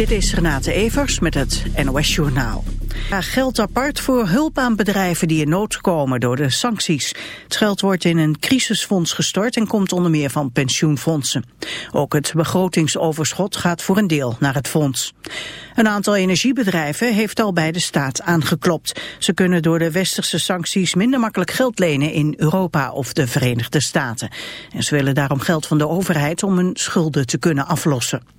Dit is Renate Evers met het NOS Journaal. Geld apart voor hulp aan bedrijven die in nood komen door de sancties. Het geld wordt in een crisisfonds gestort en komt onder meer van pensioenfondsen. Ook het begrotingsoverschot gaat voor een deel naar het fonds. Een aantal energiebedrijven heeft al bij de staat aangeklopt. Ze kunnen door de westerse sancties minder makkelijk geld lenen in Europa of de Verenigde Staten. En ze willen daarom geld van de overheid om hun schulden te kunnen aflossen.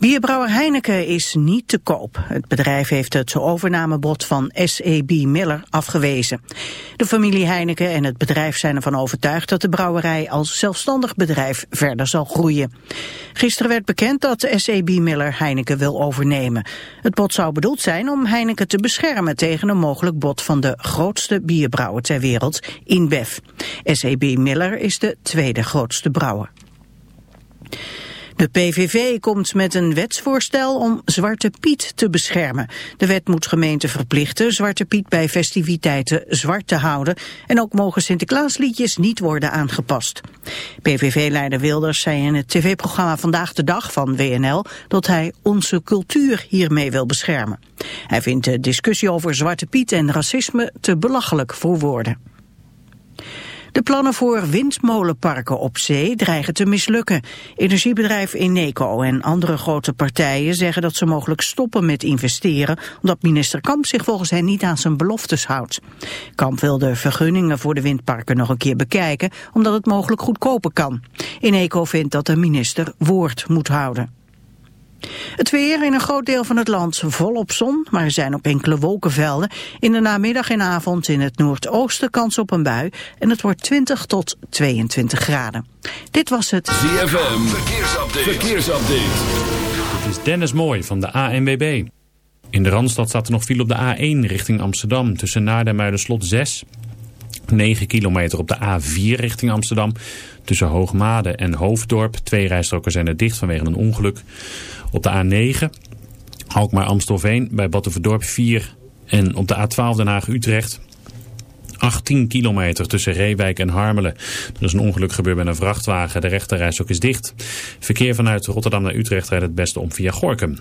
Bierbrouwer Heineken is niet te koop. Het bedrijf heeft het overnamebod van SEB Miller afgewezen. De familie Heineken en het bedrijf zijn ervan overtuigd dat de brouwerij als zelfstandig bedrijf verder zal groeien. Gisteren werd bekend dat SEB Miller Heineken wil overnemen. Het bod zou bedoeld zijn om Heineken te beschermen tegen een mogelijk bod van de grootste bierbrouwer ter wereld, InBev. SEB Miller is de tweede grootste brouwer. De PVV komt met een wetsvoorstel om Zwarte Piet te beschermen. De wet moet gemeenten verplichten Zwarte Piet bij festiviteiten zwart te houden. En ook mogen Sinterklaasliedjes niet worden aangepast. PVV-leider Wilders zei in het tv-programma Vandaag de Dag van WNL... dat hij onze cultuur hiermee wil beschermen. Hij vindt de discussie over Zwarte Piet en racisme te belachelijk voor woorden. De plannen voor windmolenparken op zee dreigen te mislukken. Energiebedrijf Eneco en andere grote partijen zeggen dat ze mogelijk stoppen met investeren, omdat minister Kamp zich volgens hen niet aan zijn beloftes houdt. Kamp wil de vergunningen voor de windparken nog een keer bekijken, omdat het mogelijk goedkoper kan. Eneco vindt dat de minister woord moet houden. Het weer in een groot deel van het land volop zon, maar er zijn ook enkele wolkenvelden. In de namiddag en avond in het noordoosten kans op een bui en het wordt 20 tot 22 graden. Dit was het ZFM Verkeersupdate. Verkeersupdate. Dit is Dennis Mooi van de ANWB. In de Randstad staat er nog viel op de A1 richting Amsterdam tussen Naarden en Muiderslot 6... 9 kilometer op de A4 richting Amsterdam. Tussen Hoogmade en Hoofddorp. Twee rijstroken zijn er dicht vanwege een ongeluk. Op de A9 Alkmaar-Amstelveen bij Battenverdorp 4. En op de A12 Den Haag-Utrecht 18 kilometer tussen Reewijk en Harmelen. Er is een ongeluk gebeurd met een vrachtwagen. De rechterreis ook is dicht. Verkeer vanuit Rotterdam naar Utrecht rijdt het beste om via Gorkum.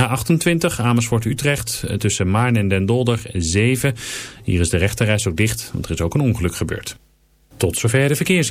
A28 Amersfoort-Utrecht tussen Maarn en Den Dolder 7. Hier is de rechterreis ook dicht, want er is ook een ongeluk gebeurd. Tot zover de verkeers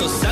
so sad.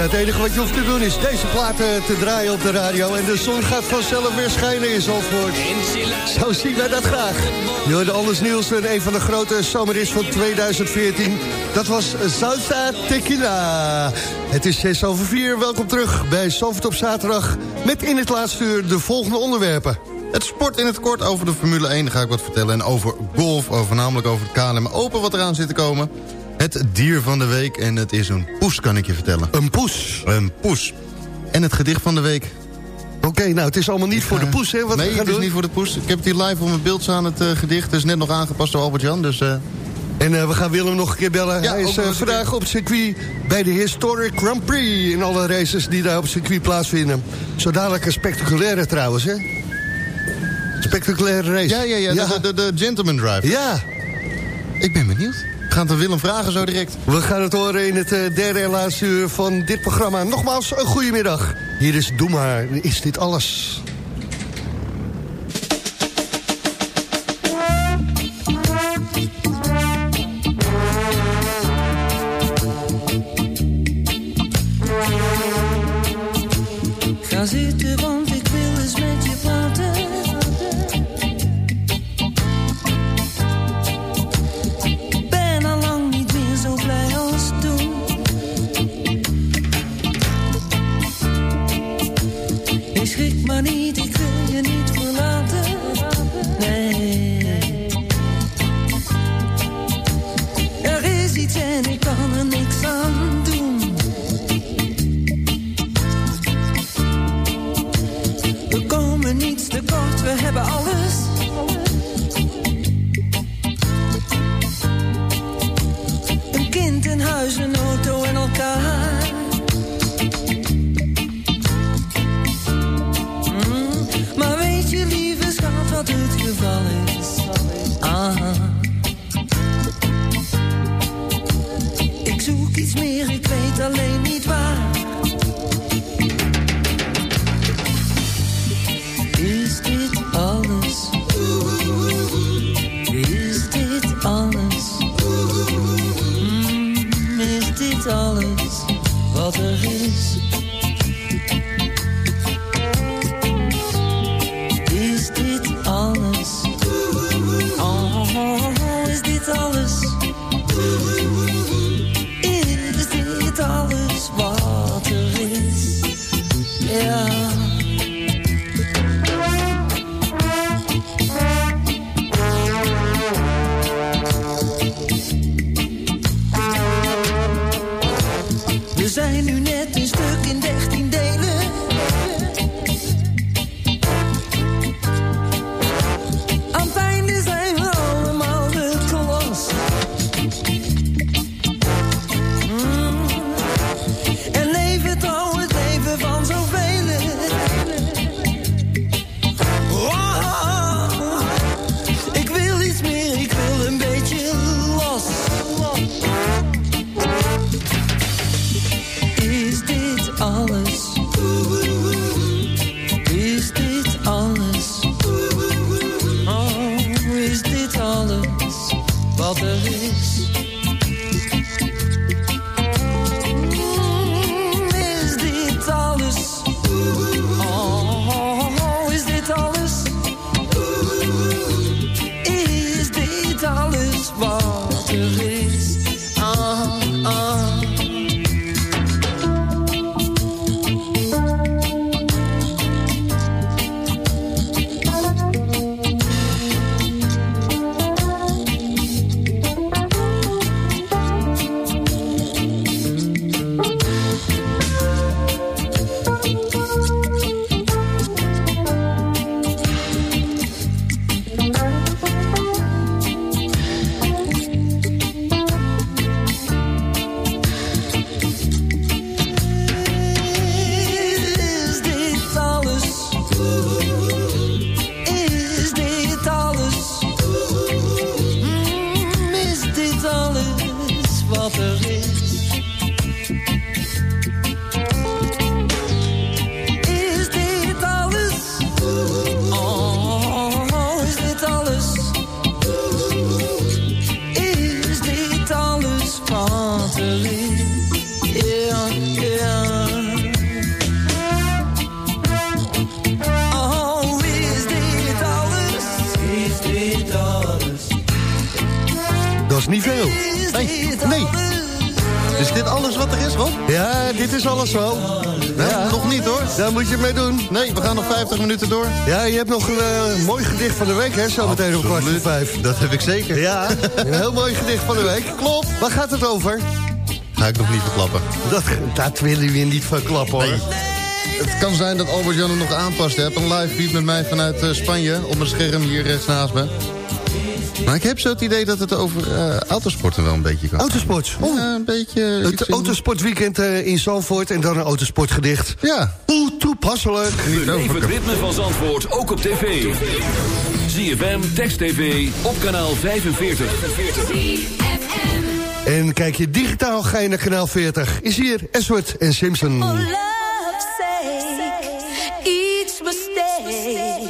Het enige wat je hoeft te doen is deze platen te draaien op de radio... en de zon gaat vanzelf weer schijnen in Zandvoort. Zo zien wij dat graag. Je hoorde Anders Nielsen, een van de grote zomeris van 2014. Dat was Salsa Tequila. Het is 6 over 4. Welkom terug bij Zandvoort op zaterdag... met in het laatste uur de volgende onderwerpen. Het sport in het kort over de Formule 1 ga ik wat vertellen. En over golf, over, namelijk over het KLM Open wat eraan zit te komen. Het dier van de week en het is een poes, kan ik je vertellen. Een poes? Een poes. En het gedicht van de week. Oké, nou, het is allemaal niet voor de poes, hè? Wat nee, het is niet voor de poes. Ik heb het hier live op mijn beeld staan, het uh, gedicht. Het is net nog aangepast door Albert-Jan, dus... Uh... En uh, we gaan Willem nog een keer bellen. Ja, Hij is vandaag op het circuit bij de Historic Grand Prix... in alle races die daar op het circuit plaatsvinden. Zo dadelijk een spectaculaire trouwens, hè? Spectaculaire race. Ja, ja, ja, ja. De, de, de Gentleman Drive. Ja. Ik ben benieuwd. We gaan het Willem vragen zo direct. We gaan het horen in het uh, derde en laatste uur van dit programma. Nogmaals, een goede middag. Hier is Doe maar, is dit alles? Ga zitten, niets tekort, we hebben alles. Een kind, een huis, een auto en elkaar. Mm, Maar weet je, lieve schat, wat het geval is? Er 30 minuten door. Ja, je hebt nog eh, een mooi gedicht van de week, hè? Zo meteen om kwart voor vijf. Dat heb ik zeker. Ja, een heel mooi gedicht van de week. Klopt. Waar gaat het over? Ga ik nog niet verklappen. Dat, willen we niet verklappen, hoor. Het kan zijn dat Albert Jan nog aanpast. Hij een live beat met mij vanuit eh, Spanje op mijn scherm hier rechts naast me. Maar ik heb zo het idee dat het over uh, autosporten wel een beetje kan. Autosport? Oh. Ja, een beetje... Het autosportweekend uh, in Zandvoort en dan een autosportgedicht. Ja. Hoe toepasselijk. Beleef het ritme van Zandvoort ook op tv. ZFM, Text TV, op kanaal 45. En kijk je digitaal, ga je naar kanaal 40. Is hier Eswert en Simpson. Oh, each mistake,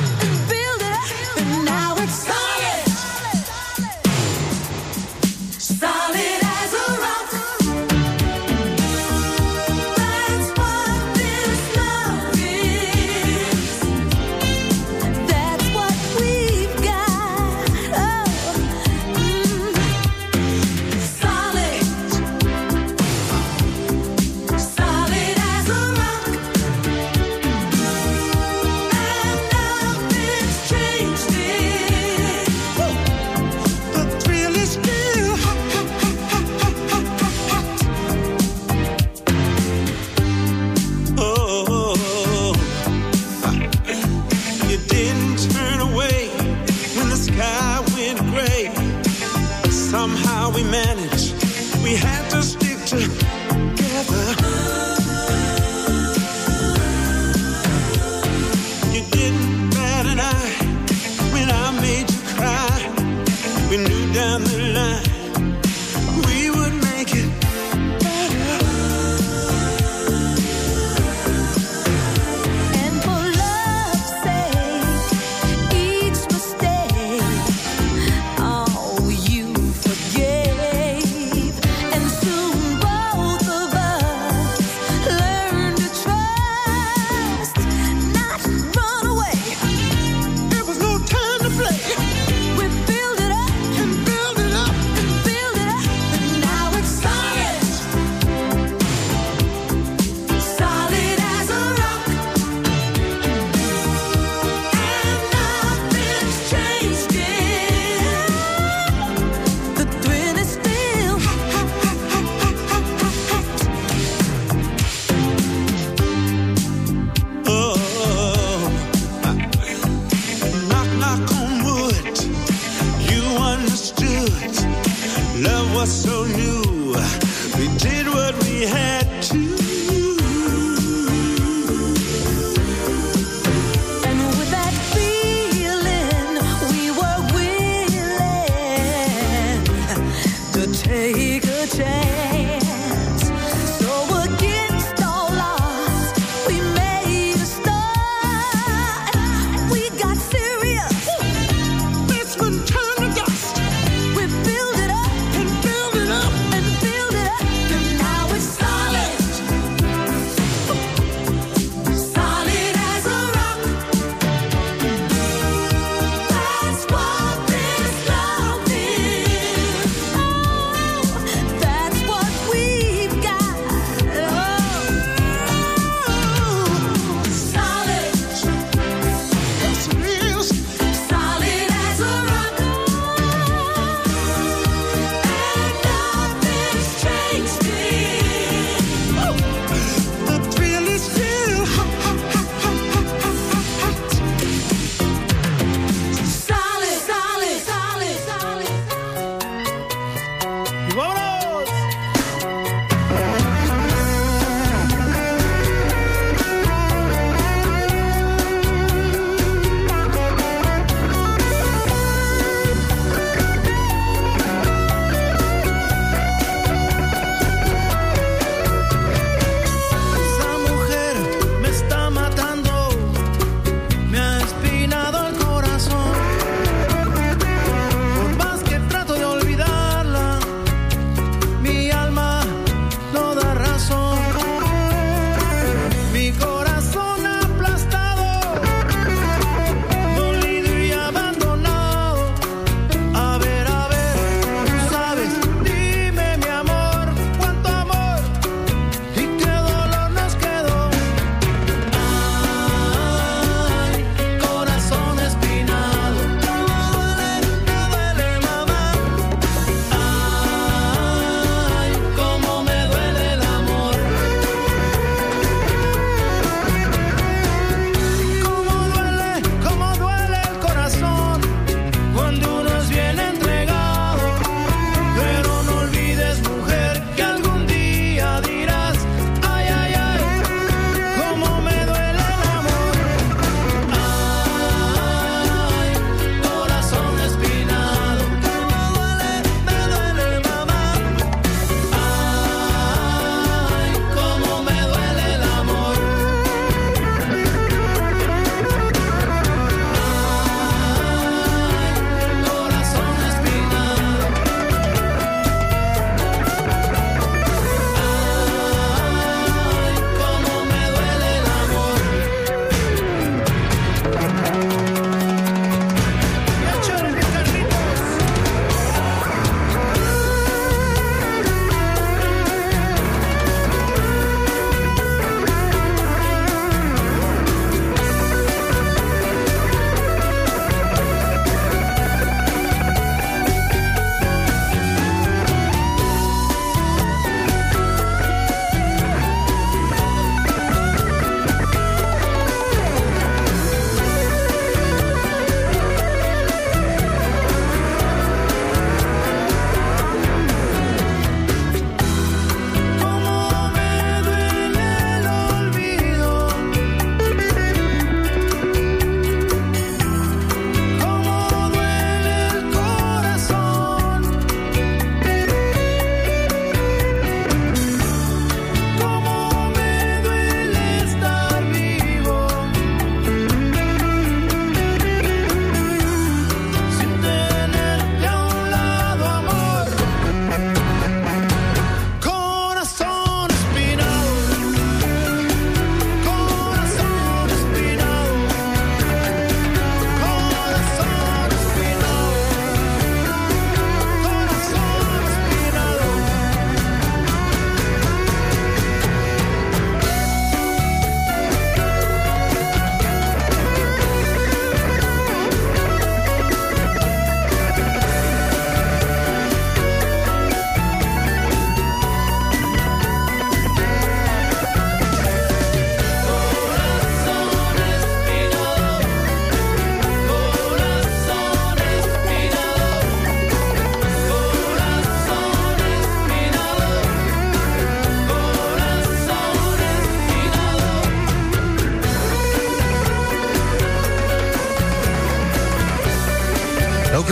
하늘날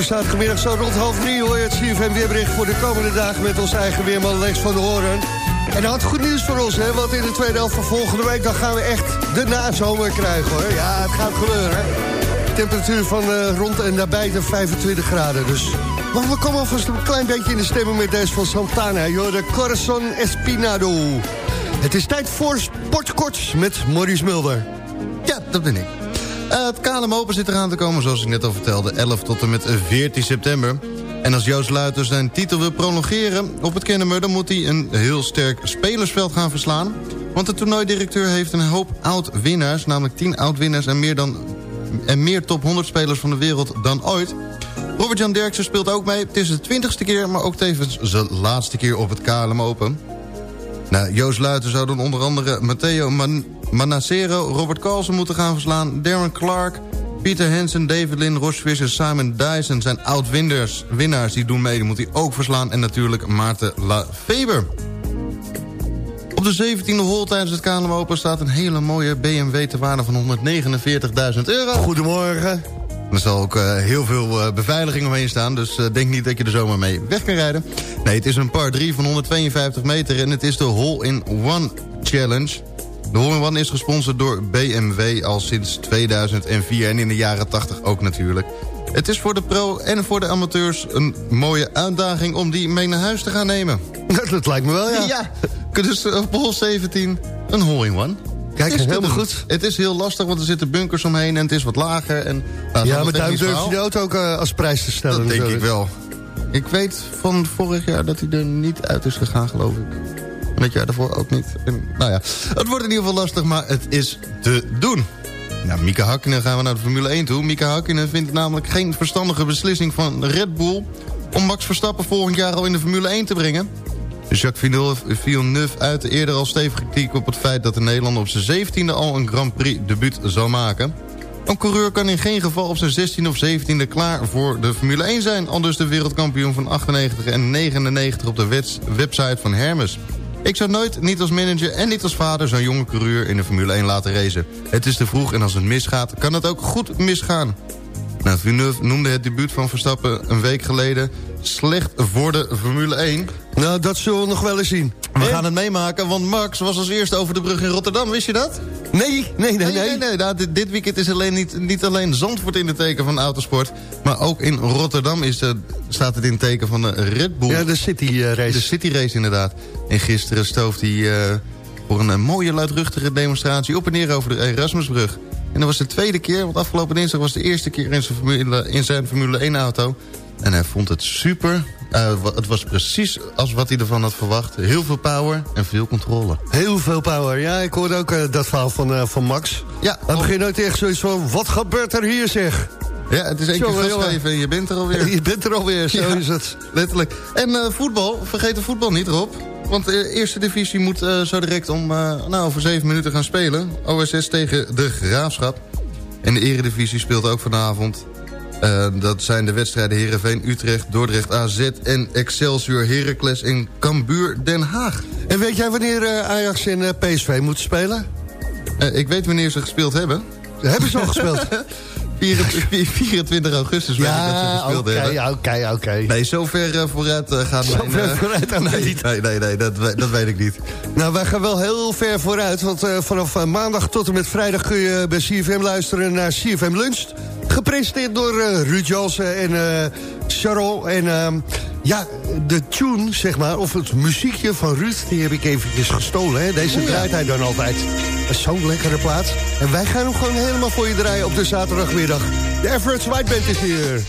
zaterdagmiddag zo rond half drie hoor je het CFM weerbericht voor de komende dagen met ons eigen weerman Lex van de Horen. En hij had goed nieuws voor ons, hè, want in de tweede helft van volgende week dan gaan we echt de nazomer krijgen hoor. Ja, het gaat gebeuren. Temperatuur van uh, rond en nabij de 25 graden, dus... Maar we komen alvast een klein beetje in de stemming met deze van Santana, joh, de Corazon Espinado. Het is tijd voor Sportkort met Maurice Mulder. Ja, dat ben ik. Het KLM Open zit eraan te komen, zoals ik net al vertelde. 11 tot en met 14 september. En als Joost Luiter zijn titel wil prolongeren op het Kennemer... dan moet hij een heel sterk spelersveld gaan verslaan. Want de toernooidirecteur heeft een hoop oud-winnaars... namelijk 10 oud-winnaars en meer, dan, en meer top 100 spelers van de wereld dan ooit. Robert-Jan Derksen speelt ook mee. Het is de twintigste keer, maar ook tevens zijn laatste keer op het KLM Open. Nou, Joost Luiten zou dan onder andere Matteo Man Manacero, Robert Carlsen moeten gaan verslaan... Darren Clark, Pieter Hansen, David Lynn, Ross Fischer, Simon Dyson... zijn oud-winnaars winnaars die doen mee, die moet hij ook verslaan. En natuurlijk Maarten Lafeber. Op de 17e hol tijdens het KLM Open staat een hele mooie BMW... te waarde van 149.000 euro. Goedemorgen. Er zal ook uh, heel veel uh, beveiliging omheen staan. Dus uh, denk niet dat je er zomaar mee weg kan rijden. Nee, het is een par 3 van 152 meter. En het is de Hole-in-One Challenge. De Hole-in-One is gesponsord door BMW al sinds 2004. En in de jaren 80 ook natuurlijk. Het is voor de pro en voor de amateurs een mooie uitdaging... om die mee naar huis te gaan nemen. Dat lijkt me wel, ja. Ja, dus op hole 17 een Hole-in-One. Kijk, is helemaal goed. Het is heel lastig, want er zitten bunkers omheen en het is wat lager. En, nou, ja, maar daar durf je de auto ook uh, als prijs te stellen. Dat denk ik wel. Ik weet van vorig jaar dat hij er niet uit is gegaan, geloof ik. En het jaar daarvoor ook niet. Nou ja, het wordt in ieder geval lastig, maar het is te doen. Nou, Mika Hakkinen gaan we naar de Formule 1 toe. Mika Hakkinen vindt namelijk geen verstandige beslissing van Red Bull... om Max Verstappen volgend jaar al in de Formule 1 te brengen. Jacques Villeneuve uitte eerder al stevige kritiek op het feit... dat de Nederlander op zijn zeventiende al een Grand Prix debuut zou maken. Een coureur kan in geen geval op zijn 16e of 17e klaar voor de Formule 1 zijn... al dus de wereldkampioen van 98 en 99 op de website van Hermes. Ik zou nooit, niet als manager en niet als vader... zo'n jonge coureur in de Formule 1 laten racen. Het is te vroeg en als het misgaat, kan het ook goed misgaan. Nou, Villeneuve noemde het debuut van Verstappen een week geleden... slecht voor de Formule 1. Nou, dat zullen we nog wel eens zien. We gaan het meemaken, want Max was als eerste over de brug in Rotterdam. Wist je dat? Nee, nee, nee. nee, nee, nee. Nou, dit, dit, weekend is alleen niet, niet alleen Zandvoort in het teken van autosport... maar ook in Rotterdam is, uh, staat het in het teken van de Red Bull. Ja, de City uh, Race. De City Race, inderdaad. En gisteren stoof hij uh, voor een mooie luidruchtige demonstratie... op en neer over de Erasmusbrug. En dat was de tweede keer, want afgelopen dinsdag was de eerste keer in zijn Formule, in zijn Formule 1-auto. En hij vond het super. Uh, het was precies als wat hij ervan had verwacht. Heel veel power en veel controle. Heel veel power. Ja, ik hoorde ook uh, dat verhaal van, uh, van Max. Ja. Dan begin je nooit echt zoiets van, wat gebeurt er hier zeg? Ja, het is één keer vastgeven en je bent er alweer. Je bent er alweer, zo ja, is het. Letterlijk. En voetbal, vergeet de voetbal niet, Rob. Want de eerste divisie moet uh, zo direct om uh, nou, over zeven minuten gaan spelen. OSS tegen de Graafschap. En de eredivisie speelt ook vanavond. Uh, dat zijn de wedstrijden Heerenveen, Utrecht, Dordrecht, AZ en Excelsior, Heracles en Cambuur Den Haag. En weet jij wanneer Ajax en PSV moeten spelen? ik weet wanneer ze gespeeld hebben. Hebben ze al gespeeld? 24 augustus ja, dat ze gespeeld okay, hebben. Oké, oké, Nee, zo ver uh, vooruit uh, zo ver uh, vooruit aan nee, niet. Nee, nee, nee dat, dat weet ik niet. Nou, wij gaan wel heel ver vooruit. Want vanaf maandag tot en met vrijdag kun je bij CFM luisteren naar CFM Lunch. Gepresenteerd door Ruud Jansen en Charol. En ehm, ja, de tune, zeg maar, of het muziekje van Ruud... die heb ik eventjes gestolen. Hè? Deze oh, draait hij dan altijd. Zo'n lekkere plaats. En wij gaan hem gewoon helemaal voor je draaien op de zaterdagmiddag. De Average White Band is hier.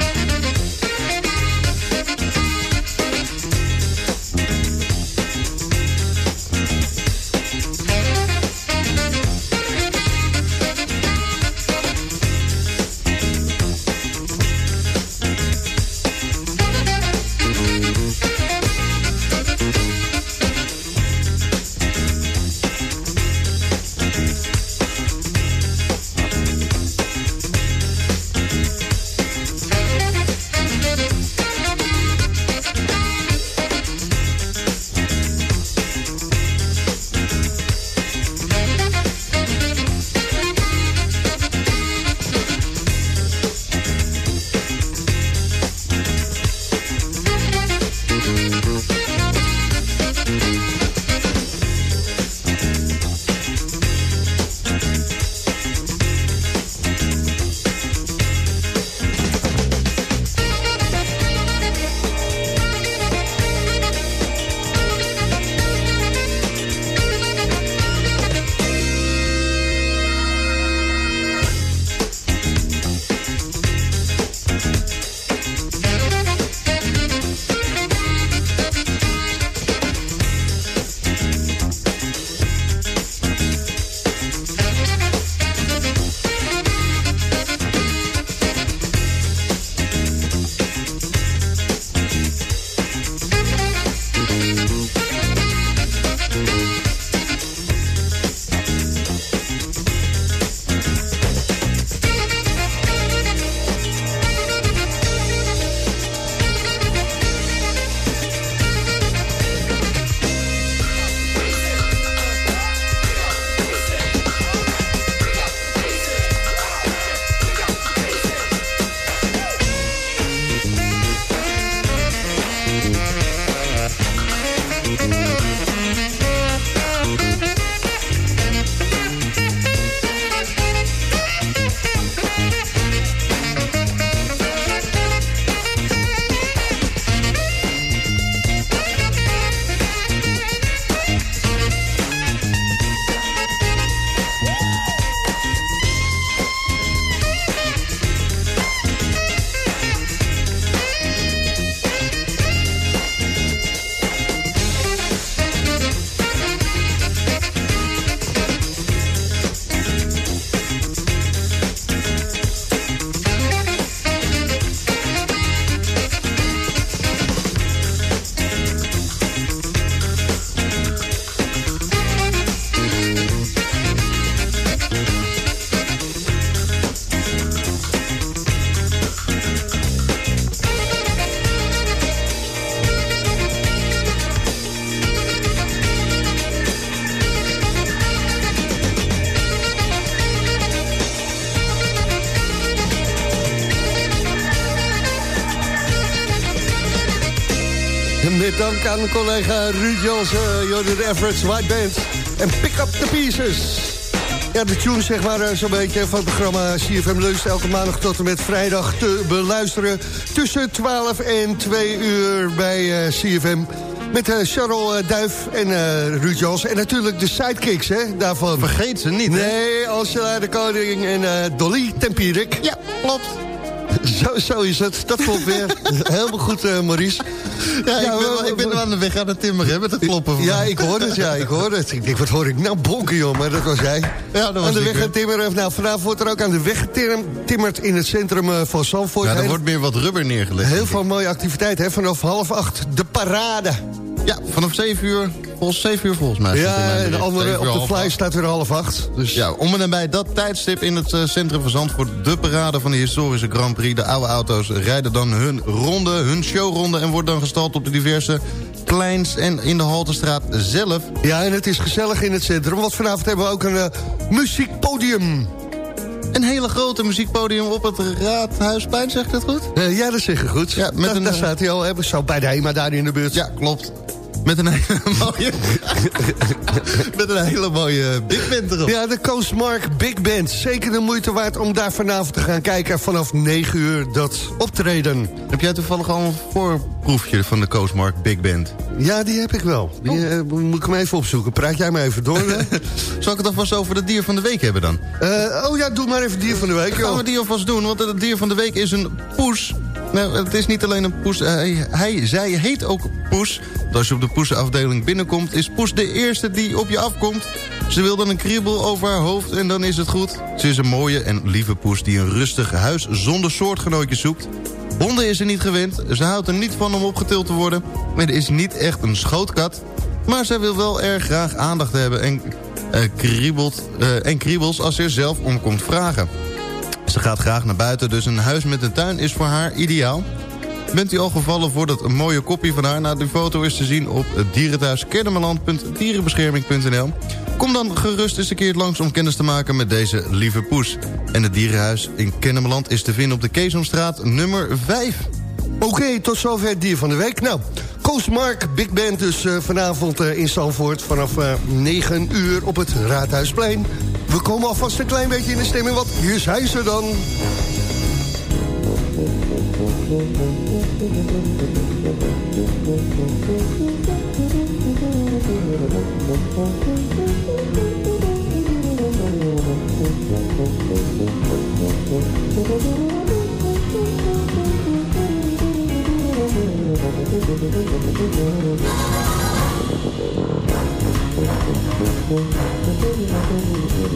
Aan collega Ruud Jansen, Jordan Everett's White Band. En Pick Up The Pieces. Ja, de tune zeg maar eh, zo'n beetje van het programma CFM Lunch... elke maandag tot en met vrijdag te beluisteren... tussen 12 en 2 uur bij uh, eh, CFM... Met uh, Charles Duif en uh, Ruud Jansen. En natuurlijk de sidekicks, hè, daarvan. Vergeet ze niet, Nee, Angela de Koning en uh, Dolly Tempierik. Ja, klopt. Zo, zo is het. Dat klopt weer. Helemaal goed, uh, Maurice. Ja, ik, ben, ik ben aan de weg aan het timmeren met het kloppen. Van ja, ik hoor het, ja, ik hoor het. Ik denk, wat hoor ik nou bonken, joh, maar dat was jij. Ja, dat was aan de weg aan timmeren. Nou, vanavond wordt er ook aan de weg getimmerd in het centrum uh, van Zandvoort. Ja, er wordt meer wat rubber neergelegd. Heel veel mooie activiteiten, hè. Vanaf half acht, de parade. Ja, vanaf 7 uur, volgens 7 uur volgens mij. Ja, en de andere op de fly staat weer half acht. Dus... Ja, om en nabij dat tijdstip in het uh, centrum van Zandvoort... de parade van de historische Grand Prix. De oude auto's rijden dan hun ronde, hun showronde... en wordt dan gestald op de diverse kleins en in de Haltestraat zelf. Ja, en het is gezellig in het centrum, want vanavond hebben we ook een uh, muziekpodium. Een hele grote muziekpodium op het Raadhuisplein, zeg ik dat goed? Uh, ja, dat zeg je goed. Ja, met da, een, daar staat hij al, hebben zo bij de HEMA daar in de buurt. Ja, klopt. Met een hele mooie... met een hele mooie big band erop. Ja, de Coastmark Big Band. Zeker de moeite waard om daar vanavond te gaan kijken... vanaf 9 uur dat optreden. Heb jij toevallig al een voorproefje van de Coastmark Big Band? Ja, die heb ik wel. Die oh. uh, moet ik hem even opzoeken. Praat jij maar even door. Zal ik het alvast over het dier van de week hebben dan? Uh, oh ja, doe maar even dier van de week. Gaan we die alvast doen, want het dier van de week is een poes... Nou, het is niet alleen een poes. Hij, hij, zij heet ook Poes. Als je op de poesenafdeling binnenkomt... is Poes de eerste die op je afkomt. Ze wil dan een kriebel over haar hoofd en dan is het goed. Ze is een mooie en lieve poes die een rustig huis zonder soortgenootjes zoekt. Honden is ze niet gewend. Ze houdt er niet van om opgetild te worden. Maar is niet echt een schootkat. Maar zij wil wel erg graag aandacht hebben en, uh, kriebelt, uh, en kriebels als ze er zelf om komt vragen. Ze gaat graag naar buiten, dus een huis met een tuin is voor haar ideaal. Bent u al gevallen voor dat mooie kopje van haar? Nou, de foto is te zien op dierenthuiskennemerland.dierenbescherming.nl. Kom dan gerust eens een keer langs om kennis te maken met deze lieve poes. En het dierenhuis in Kennemerland is te vinden op de Keesomstraat nummer 5. Oké, tot zover het dier van de week. Nou, Coastmark Big Band dus uh, vanavond uh, in Zandvoort... vanaf uh, 9 uur op het Raadhuisplein. We komen alvast een klein beetje in de stemming, want hier zijn ze dan.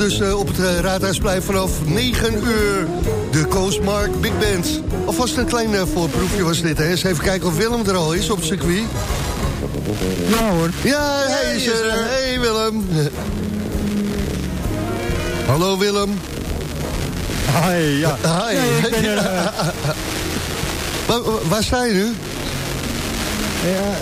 dus uh, op het uh, Raadhuisplein vanaf 9 uur. De Coastmark Big Band. Alvast een klein uh, voorproefje was dit. Hè. Eens even kijken of Willem er al is op het circuit. Ja hoor. Ja, hij is er. Hey Willem. Hallo Willem. Hi, ja. Hi. Nee, ik ben er, waar, waar sta je nu? Ja,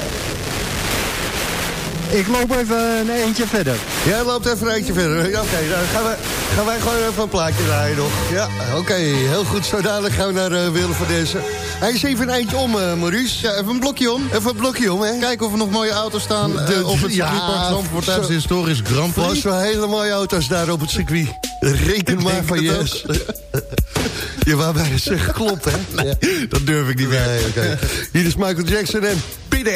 ik loop even een eentje verder. Jij loopt even een eentje verder. Ja, oké, dan gaan, we, gaan wij gewoon even een plaatje draaien nog. Ja, oké, heel goed. Zo dadelijk gaan we naar uh, Willem van deze. Hij is even een eindje om, uh, Maurice. Ja, even een blokje om. Even een blokje om, hè. Kijken of er nog mooie auto's staan uh, De- op het ja, circuitpark Zandvoort tijdens de zo- historisch Grand Er was Prix. wel hele mooie auto's daar op het circuit. Reken maar van yes. Je wou bijna zeggen, klopt, hè? Ja. Dat durf ik niet meer. Nee, oké. Hier is Michael Jackson en Beat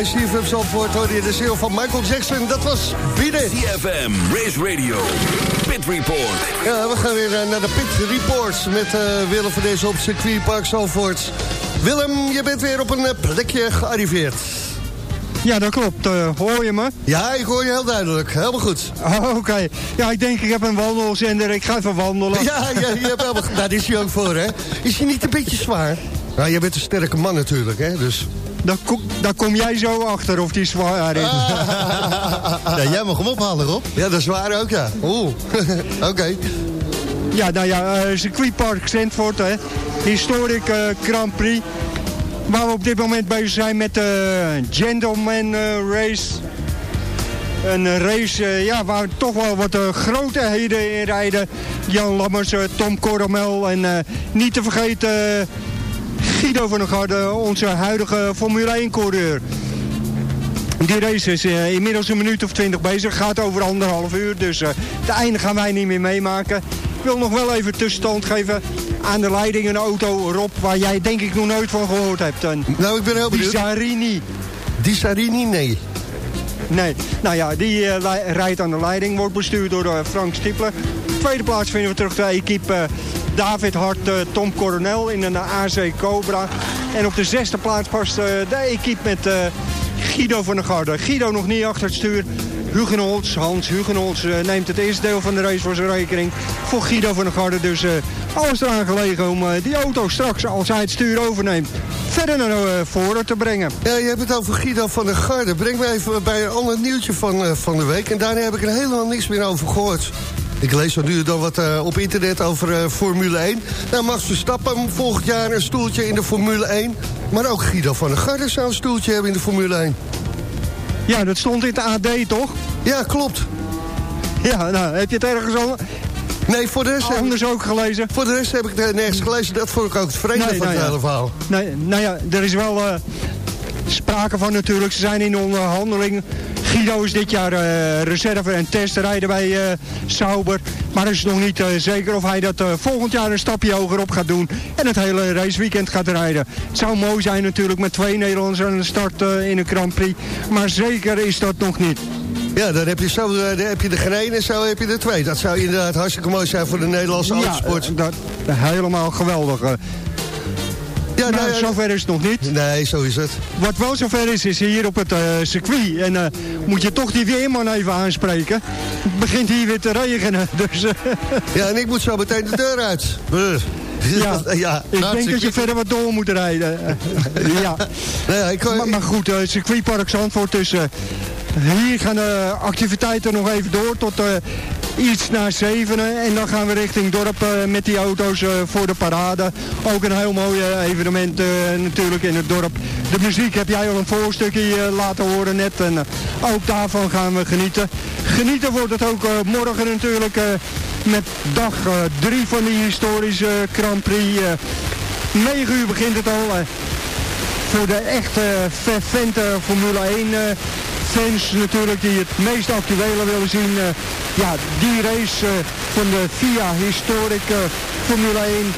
Bij CFM Zandvoort hoorde je de ziel van Michael Jackson. Dat was It. CFM, Race Radio, Pit Report. Ja, we gaan weer eh, naar de Pit Reports met eh, Willem van deze op circuitpark Zandvoort. Willem, je bent weer op een eh, plekje gearriveerd. Ja, dat klopt. Eh, hoor je me? Ja, ik hoor je heel duidelijk. Helemaal goed. Oh, Oké. Ja, ik denk ik heb een wandelzender. Ik ga even wandelen. Ja, je, je hebt helemaal... Daar is hij ook voor, hè? Is hij niet een beetje zwaar? Nou, jij bent een sterke man natuurlijk, hè? Dus... Daar, kom, daar kom jij zo achter of die zwaar is. ja, jij mag hem ophalen, Rob. Ja, dat is waar ook, ja. Oeh, oké. Ja, nou ja, eh, circuitpark Zandvoort, hè. Historic eh, Grand Prix. Waar we op dit moment bezig zijn met de Gentleman eh, Race. Een race ja, waar toch wel wat uh, grootheden in rijden. Jan Lammers, Tom Coramel en eh, niet te vergeten eh, Guido van der Garde, onze huidige Formule 1-coureur. Die race is eh, inmiddels een minuut of twintig bezig. Gaat over anderhalf uur. Dus eh het einde gaan wij niet meer meemaken. Ik wil nog wel even tussenstand geven. Aan de leiding een auto, Rob, waar jij denk ik nog nooit van gehoord hebt. Een Nou, ik ben heel benieuwd. Bizarini. Die Sarini, nee. Nee, nou ja, die eh, rijdt aan de leiding. Wordt bestuurd door Frank Stipler. Tweede plaats vinden we terug de equipe David Hart, eh, Tom Coronel in een AC Cobra. En op de zesde plaats past eh, de equipe met eh, Guido van der Garde. Guido nog niet achter het stuur. Hugenholz, Hans Hugenholz neemt het eerste deel van de race voor zijn rekening. Voor Guido van der Garde dus eh, alles eraan gelegen om die auto straks, als hij het stuur overneemt, verder naar voren te brengen. Je hebt het over Guido van der Garde. Breng me even bij een ander nieuwtje van, van de week. En daarna heb ik er helemaal niks meer over gehoord. Ik lees zo nu dan wat eh, op internet over eh, Formule 1. Nou, Max Verstappen volgend jaar een stoeltje in de Formule 1. Maar ook Guido van der Garde zou een stoeltje hebben in de Formule 1. Ja, dat stond in het AD, toch? Ja, klopt. Ja, nou, heb je het ergens al Nee, voor de rest, heb, anders ook gelezen? voor de rest heb ik het nergens gelezen. Dat vond ik ook het vreemde Nee, van nou het ja. hele verhaal. Nee, nou ja, er is wel eh, sprake van natuurlijk. Ze zijn in onderhandeling. Guido is dit jaar eh, reserve en testrijder bij eh, Sauber. Maar is nog niet eh, zeker of hij dat volgend jaar een stapje hoger op gaat doen. En het hele raceweekend gaat rijden. Het zou mooi zijn natuurlijk met twee Nederlanders aan de start in een Grand Prix. Maar zeker is dat nog niet. Ja, dan heb je, zo, dan heb je geen één en zo heb je er twee. Dat zou inderdaad hartstikke mooi zijn voor de Nederlandse autosport. Ja, dat, helemaal geweldig. Ja, nou ja, zover is het nog niet. Nee, zo is het. Wat wel zover is, is hier op het eh, circuit. En eh, moet je toch die weerman even aanspreken. Het begint hier weer te regenen. Dus eh, Ja, en ik moet zo meteen de deur uit. Brr. ja, ja. ik Nou, denk dat je verder wat door moet rijden. ja. Nou ja, ik, Maar, maar goed, eh, circuitpark Zandvoort. Eh, hier gaan de activiteiten nog even door tot iets na zevenen. En dan gaan we richting dorp eh, met die auto's eh, voor de parade. Ook een heel mooi eh, evenement natuurlijk in het dorp. De muziek heb jij al een voorstukje laten horen net. En ook daarvan gaan we genieten. Genieten wordt het ook morgen natuurlijk met dag 3 van die historische Grand Prix. eh 9 uur begint het al. voor de echte fervente Formule 1 eh, fans natuurlijk die het meest actuele willen zien. eh, ja, die race eh, van de FIA Historic Formule 1.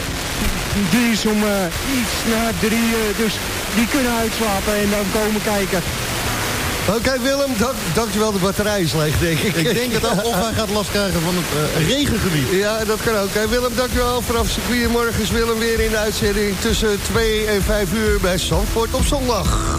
Die is om eh, iets na drie, dus die kunnen uitslapen en dan komen kijken. Oké Willem, dank, dankjewel. De batterij is leeg, denk ik. Ik denk dat ook of hij gaat last krijgen van het eh, regengebied. Ja, dat kan ook. Hey, Willem, dankjewel. Vanaf circuit morgen is Willem weer in de uitzending tussen 2 en 5 uur bij Zandvoort op zondag.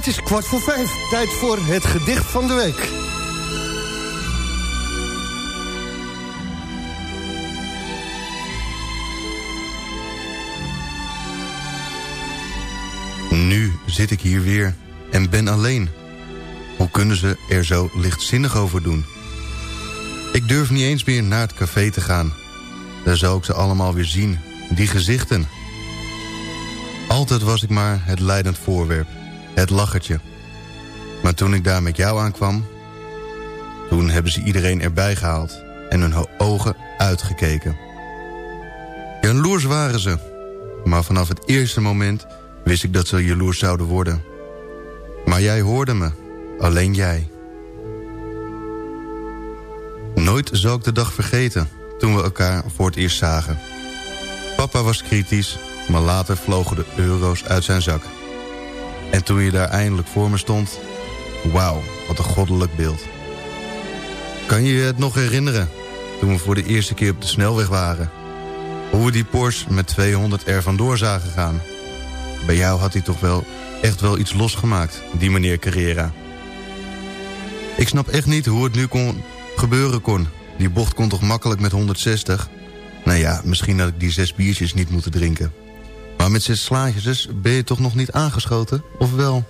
Het is kwart voor vijf, tijd voor het gedicht van de week. Nu zit ik hier weer en ben alleen. Hoe kunnen ze er zo lichtzinnig over doen? Ik durf niet eens meer naar het café te gaan. Daar zou ik ze allemaal weer zien, die gezichten. Altijd was ik maar het leidend voorwerp, het lachertje. Maar toen ik daar met jou aankwam... toen hebben ze iedereen erbij gehaald en hun ogen uitgekeken. Jaloers waren ze, maar vanaf het eerste moment wist ik dat ze jaloers zouden worden. Maar jij hoorde me, alleen jij. Nooit zal ik de dag vergeten toen we elkaar voor het eerst zagen. Papa was kritisch, maar later vlogen de euro's uit zijn zak. En toen je daar eindelijk voor me stond... Wauw, wat een goddelijk beeld. Kan je je het nog herinneren? Toen we voor de eerste keer op de snelweg waren. Hoe we die Porsche met 200 er vandoor zagen gaan. Bij jou had hij toch wel echt wel iets losgemaakt, die meneer Carrera. Ik snap echt niet hoe het nu kon gebeuren kon. Die bocht kon toch makkelijk met 160? Nou ja, misschien had ik die zes biertjes niet moeten drinken. Maar met zes slaatjes ben je toch nog niet aangeschoten? Of wel?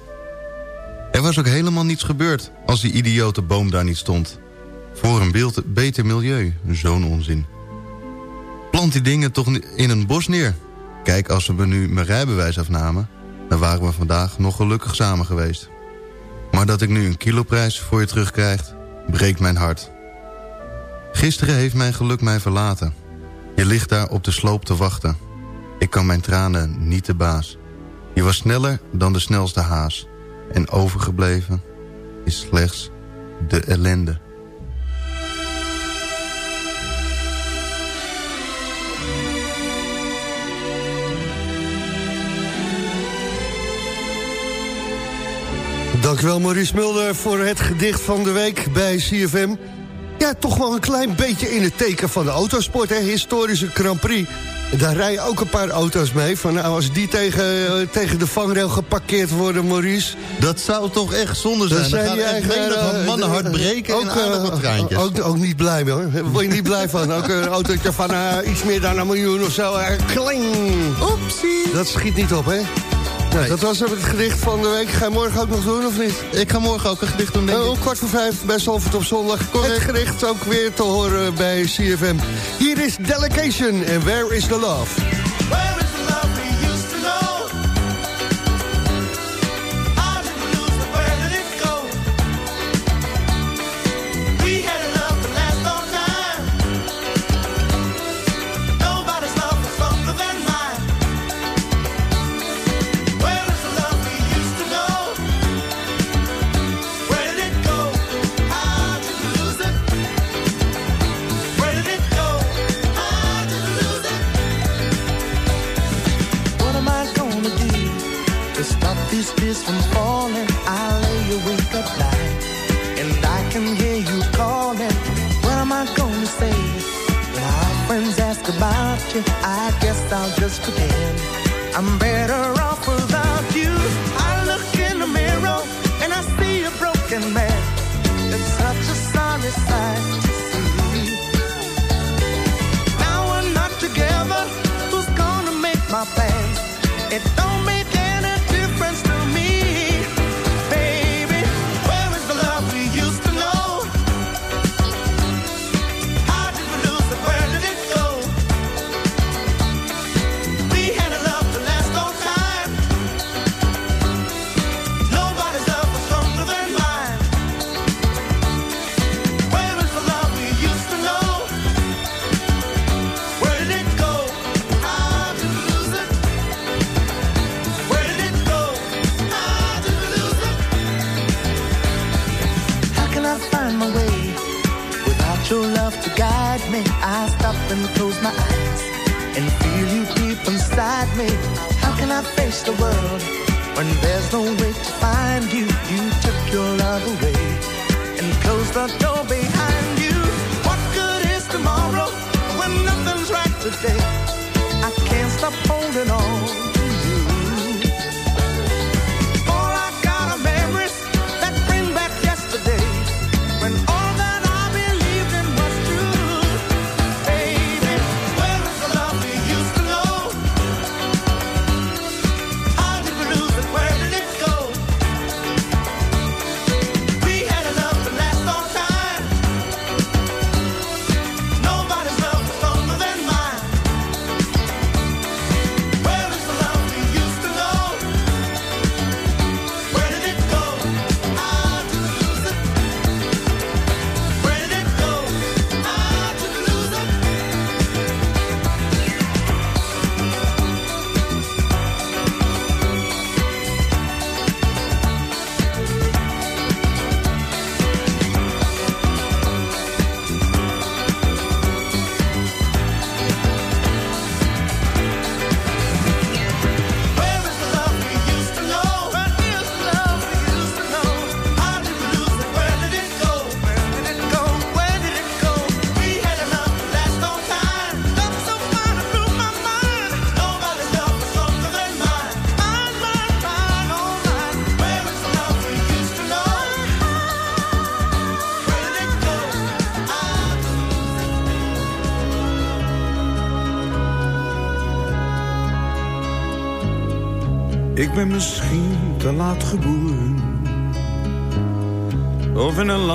Er was ook helemaal niets gebeurd als die idiote boom daar niet stond. Voor een beeld, beter milieu, zo'n onzin. Plant die dingen toch in een bos neer. Kijk, als we nu mijn rijbewijs afnamen... dan waren we vandaag nog gelukkig samen geweest. Maar dat ik nu een kiloprijs voor je terugkrijg, breekt mijn hart. Gisteren heeft mijn geluk mij verlaten. Je ligt daar op de sloop te wachten. Ik kan mijn tranen niet de baas. Je was sneller dan de snelste haas. En overgebleven is slechts de ellende. Dankjewel Maurice Mulder voor het gedicht van de week bij CFM. Ja, toch wel een klein beetje in het teken van de autosport, hè? historische Grand Prix. Daar rijden ook een paar auto's mee. Van, nou, als die tegen, eh, tegen de vangrail geparkeerd worden, Maurice... Dat zou toch echt zonde zijn. Dat zijn die eigen, uh, breken ook, en ook, ook, niet blij man. hoor. Word je niet blij van. Ook een autootje van iets meer dan een miljoen of zo. kling! Oepsie! Dat schiet niet op, hè? Dat was het gedicht van de week. Ga je morgen ook nog doen, of niet? Ik ga morgen ook een gedicht doen, denk eh, Om kwart voor vijf bij Zalvert op zondag. Correct. Het gedicht ook weer te horen bij CFM. Hier is Delegation en Where is the Love?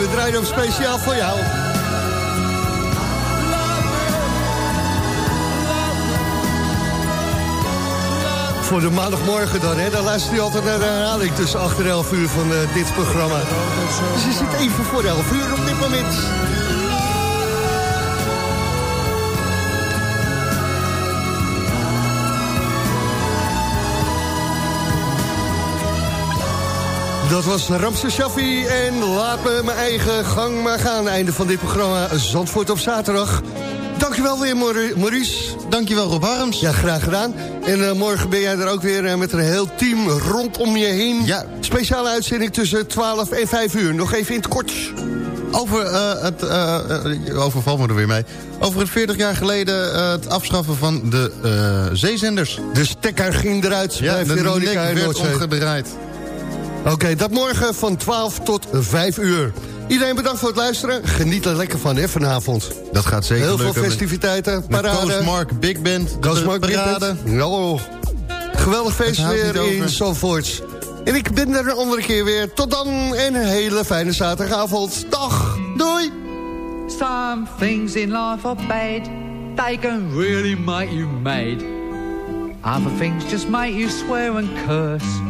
We draaien hem speciaal voor jou. Voor de maandagmorgen dan, hè? Dan luister je altijd naar de herhaling tussen 8 en 11 uur van eh, dit programma. Dus je zit even voor 11 uur op dit moment. Dat was Ramse Shaffi en laat me mijn eigen gang maar gaan. Einde van dit programma Zandvoort op zaterdag. Dankjewel weer, Mauri- Maurice. Dankjewel, Rob Harms. Ja, graag gedaan. En eh, morgen ben jij er ook weer eh, met een heel team rondom je heen. Ja. Speciale uitzending tussen 12 en 5 uur. Nog even in het kort. Over eh, het... uh, overval me er weer mee. Over het 40 jaar geleden het afschaffen van de zeezenders. De stekker ging eruit Ja, bij Veronica werd omgedraaid. Oké, dat morgen van 12 tot 5 uur. Iedereen bedankt voor het luisteren. Geniet er lekker van, hè, vanavond. Dat gaat zeker Heel veel festiviteiten, Met parade. Coast Mark Big Band, de Coast Mark Big parade. Band. Geweldig feest weer in over. Zandvoort. En ik ben er een andere keer weer. Tot dan en een hele fijne zaterdagavond. Dag, doei! Some things in life are bad. They can really make you mad. Other things just make you swear and curse.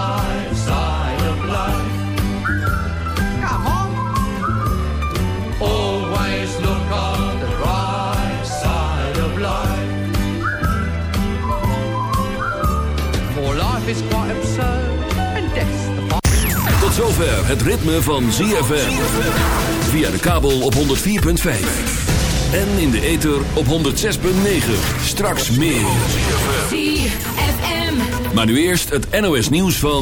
is quite absurd, and death's the Tot zover het ritme van ZFM. Via de kabel op 104.5. En in de ether op 106.9. Straks meer. ZFM. Maar nu eerst het NOS nieuws van...